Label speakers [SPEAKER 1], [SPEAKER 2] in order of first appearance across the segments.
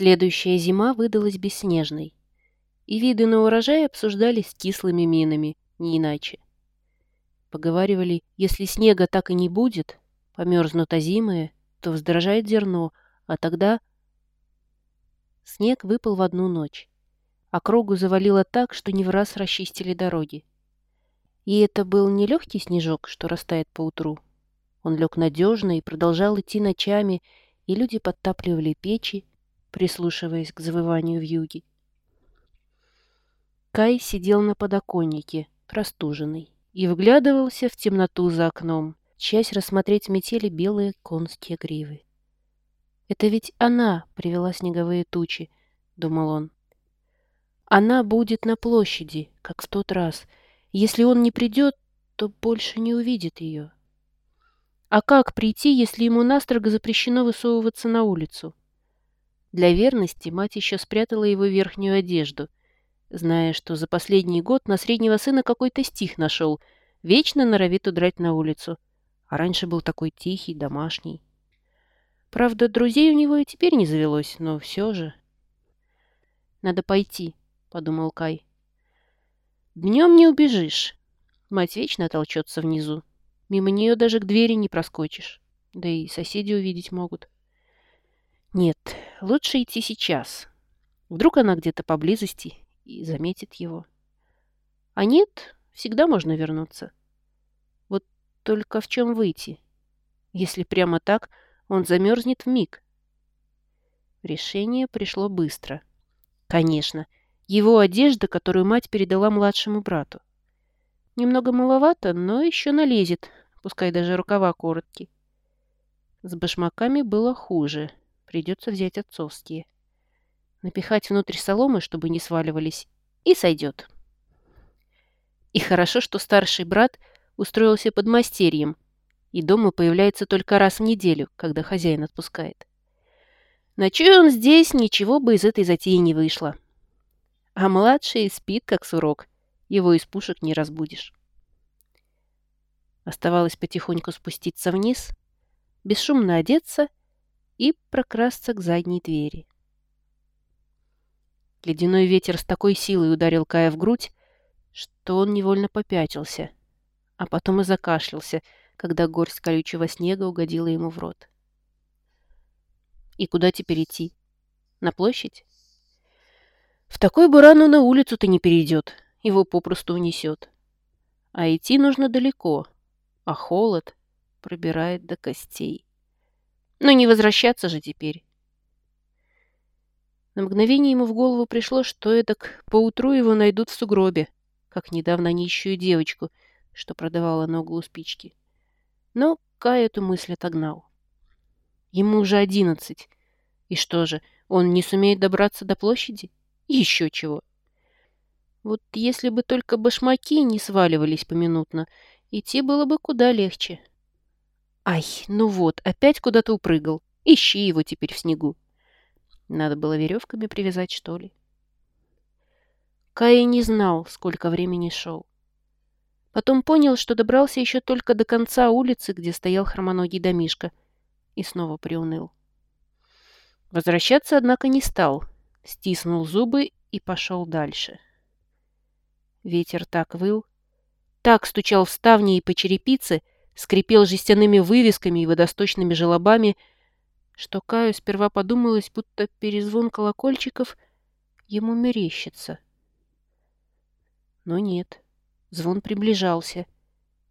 [SPEAKER 1] Следующая зима выдалась бесснежной, и виды на урожай обсуждались кислыми минами, не иначе. Поговаривали, если снега так и не будет, померзнут озимые, то вздорожает зерно, а тогда... Снег выпал в одну ночь. Округу завалило так, что не в раз расчистили дороги. И это был не легкий снежок, что растает по утру. Он лег надежно и продолжал идти ночами, и люди подтапливали печи, прислушиваясь к завыванию вьюги. Кай сидел на подоконнике, простуженный, и вглядывался в темноту за окном, часть рассмотреть метели белые конские гривы. «Это ведь она привела снеговые тучи», — думал он. «Она будет на площади, как в тот раз. Если он не придет, то больше не увидит ее». А как прийти, если ему настрого запрещено высовываться на улицу? Для верности мать еще спрятала его верхнюю одежду, зная, что за последний год на среднего сына какой-то стих нашел, вечно норовит удрать на улицу, а раньше был такой тихий, домашний. Правда, друзей у него и теперь не завелось, но все же... «Надо пойти», — подумал Кай. «Днем не убежишь. Мать вечно толчется внизу. Мимо нее даже к двери не проскочишь. Да и соседи увидеть могут». Нет, лучше идти сейчас. Вдруг она где-то поблизости и заметит его. А нет, всегда можно вернуться. Вот только в чем выйти? Если прямо так, он замерзнет в миг. Решение пришло быстро. Конечно, его одежда, которую мать передала младшему брату. Немного маловато, но еще налезет, пускай даже рукава короткие. С башмаками было хуже. Придется взять отцовские. Напихать внутрь соломы, чтобы не сваливались, и сойдет. И хорошо, что старший брат устроился под мастерьем, и дома появляется только раз в неделю, когда хозяин отпускает. Ночуя он здесь, ничего бы из этой затеи не вышло. А младший спит, как сурок, его из пушек не разбудишь. Оставалось потихоньку спуститься вниз, бесшумно одеться и прокрасться к задней двери. Ледяной ветер с такой силой ударил Кая в грудь, что он невольно попятился, а потом и закашлялся, когда горсть колючего снега угодила ему в рот. И куда теперь идти? На площадь? В такой бурану на улицу-то не перейдет, его попросту унесет. А идти нужно далеко, а холод пробирает до костей. Но не возвращаться же теперь. На мгновение ему в голову пришло, что эдак поутру его найдут в сугробе, как недавно нищую девочку, что продавала на углу спички. Но Кай эту мысль отогнал. Ему уже одиннадцать. И что же, он не сумеет добраться до площади? Еще чего. Вот если бы только башмаки не сваливались поминутно, идти было бы куда легче. Ай, ну вот, опять куда-то упрыгал. Ищи его теперь в снегу. Надо было веревками привязать, что ли. Кай не знал, сколько времени шел. Потом понял, что добрался еще только до конца улицы, где стоял хромоногий домишка, и снова приуныл. Возвращаться, однако, не стал, стиснул зубы и пошел дальше. Ветер так выл, так стучал в ставни и по черепице, скрипел жестяными вывесками и водосточными желобами, что Каю сперва подумалось, будто перезвон колокольчиков ему мерещится. Но нет, звон приближался.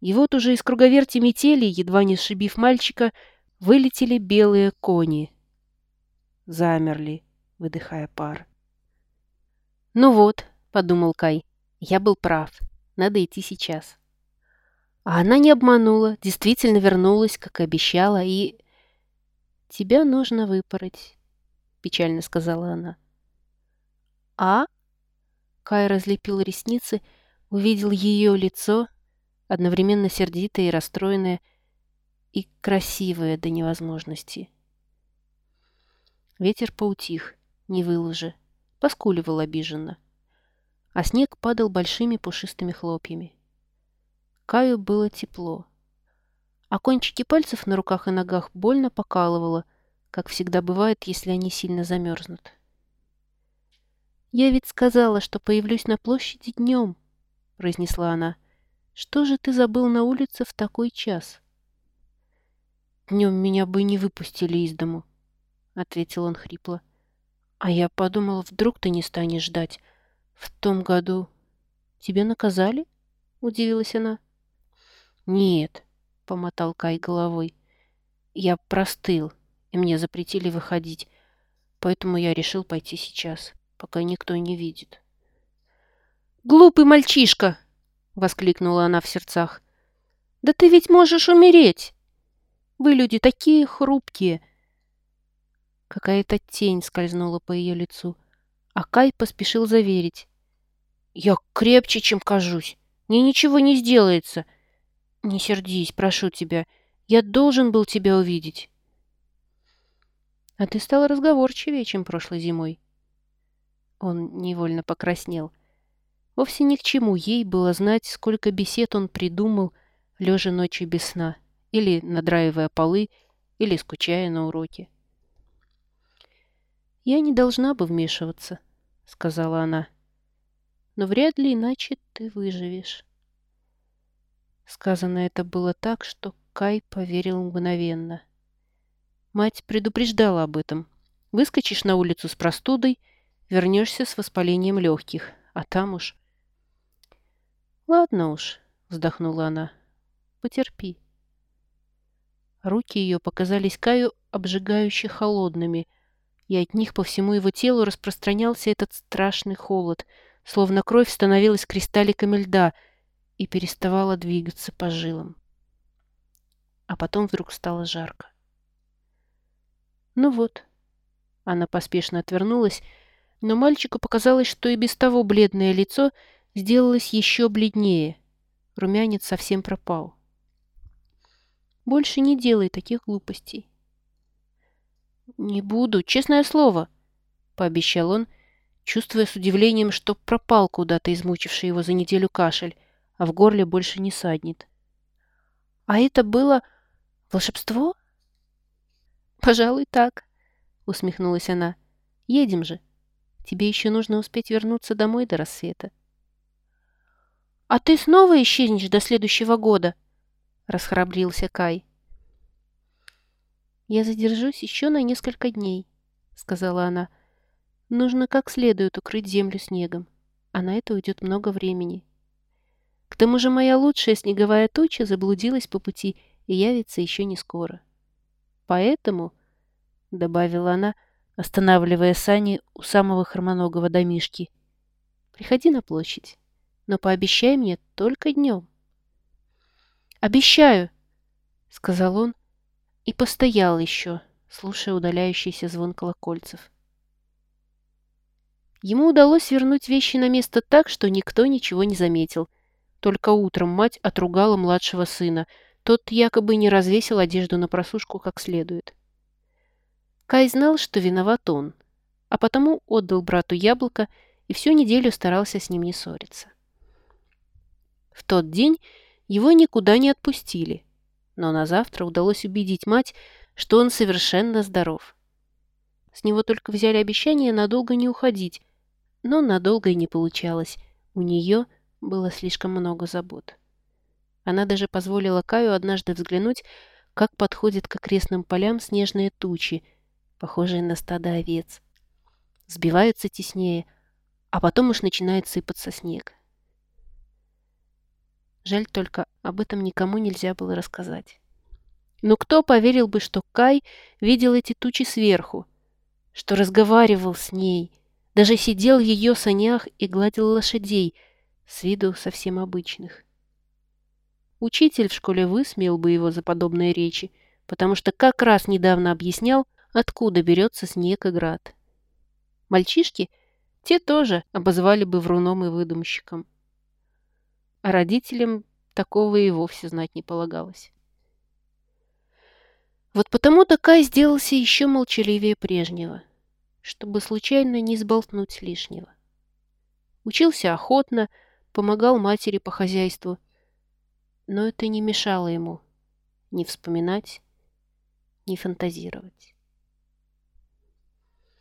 [SPEAKER 1] И вот уже из круговерти метели, едва не сшибив мальчика, вылетели белые кони. Замерли, выдыхая пар. «Ну вот», — подумал Кай, — «я был прав. Надо идти сейчас». А она не обманула, действительно вернулась, как и обещала, и... «Тебя нужно выпороть», — печально сказала она. «А?» Кай разлепил ресницы, увидел ее лицо, одновременно сердитое и расстроенное, и красивое до невозможности. Ветер поутих, не выл уже, поскуливал обиженно, а снег падал большими пушистыми хлопьями. Каю было тепло. А кончики пальцев на руках и ногах больно покалывало, как всегда бывает, если они сильно замерзнут. «Я ведь сказала, что появлюсь на площади днем», — произнесла она. «Что же ты забыл на улице в такой час?» «Днем меня бы не выпустили из дому», — ответил он хрипло. «А я подумала, вдруг ты не станешь ждать. В том году тебя наказали?» — удивилась она. «Нет», — помотал Кай головой. «Я простыл, и мне запретили выходить, поэтому я решил пойти сейчас, пока никто не видит». «Глупый мальчишка!» — воскликнула она в сердцах. «Да ты ведь можешь умереть! Вы, люди, такие хрупкие!» Какая-то тень скользнула по ее лицу, а Кай поспешил заверить. «Я крепче, чем кажусь. Мне ничего не сделается. Не сердись, прошу тебя. Я должен был тебя увидеть». «А ты стала разговорчивее, чем прошлой зимой». Он невольно покраснел. Вовсе ни к чему ей было знать, сколько бесед он придумал, лежа ночью без сна, или надраивая полы, или скучая на уроке. «Я не должна бы вмешиваться», — сказала она. «Но вряд ли иначе ты выживешь». Сказано это было так, что Кай поверил мгновенно. Мать предупреждала об этом. Выскочишь на улицу с простудой, вернешься с воспалением легких, а там уж... «Ладно уж», — вздохнула она, — «потерпи». Руки ее показались Каю обжигающе холодными, и от них по всему его телу распространялся этот страшный холод, словно кровь становилась кристалликами льда — и переставала двигаться по жилам. А потом вдруг стало жарко. Ну вот. Она поспешно отвернулась, но мальчику показалось, что и без того бледное лицо сделалось еще бледнее. Румянец совсем пропал. Больше не делай таких глупостей. «Не буду, честное слово», — пообещал он, чувствуя с удивлением, что пропал куда-то измучивший его за неделю кашель, а в горле больше не саднет. А это было волшебство? Пожалуй, так, усмехнулась она. Едем же. Тебе еще нужно успеть вернуться домой до рассвета. А ты снова исчезнешь до следующего года? Расхрабрился Кай. Я задержусь еще на несколько дней, сказала она. Нужно как следует укрыть землю снегом, а на это уйдет много времени. Тому же моя лучшая снеговая туча заблудилась по пути и явится еще не скоро. Поэтому, — добавила она, останавливая сани у самого хромоногого домишки, — приходи на площадь, но пообещай мне только днем. «Обещаю!» — сказал он и постоял еще, слушая удаляющийся звон колокольцев. Ему удалось вернуть вещи на место так, что никто ничего не заметил — только утром мать отругала младшего сына. Тот якобы не развесил одежду на просушку как следует. Кай знал, что виноват он, а потому отдал брату яблоко и всю неделю старался с ним не ссориться. В тот день его никуда не отпустили, но на завтра удалось убедить мать, что он совершенно здоров. С него только взяли обещание надолго не уходить, но надолго и не получалось. У нее – было слишком много забот. Она даже позволила Каю однажды взглянуть, как подходят к окрестным полям снежные тучи, похожие на стадо овец. Сбиваются теснее, а потом уж начинает сыпаться снег. Жаль только, об этом никому нельзя было рассказать. Но кто поверил бы, что Кай видел эти тучи сверху, что разговаривал с ней, даже сидел в ее санях и гладил лошадей — с виду совсем обычных. Учитель в школе высмеял бы его за подобные речи, потому что как раз недавно объяснял, откуда берется снег и град. Мальчишки, те тоже обозвали бы вруном и выдумщиком. А родителям такого и вовсе знать не полагалось. Вот потому такая сделался еще молчаливее прежнего, чтобы случайно не сболтнуть лишнего. Учился охотно, помогал матери по хозяйству. Но это не мешало ему ни вспоминать, ни фантазировать.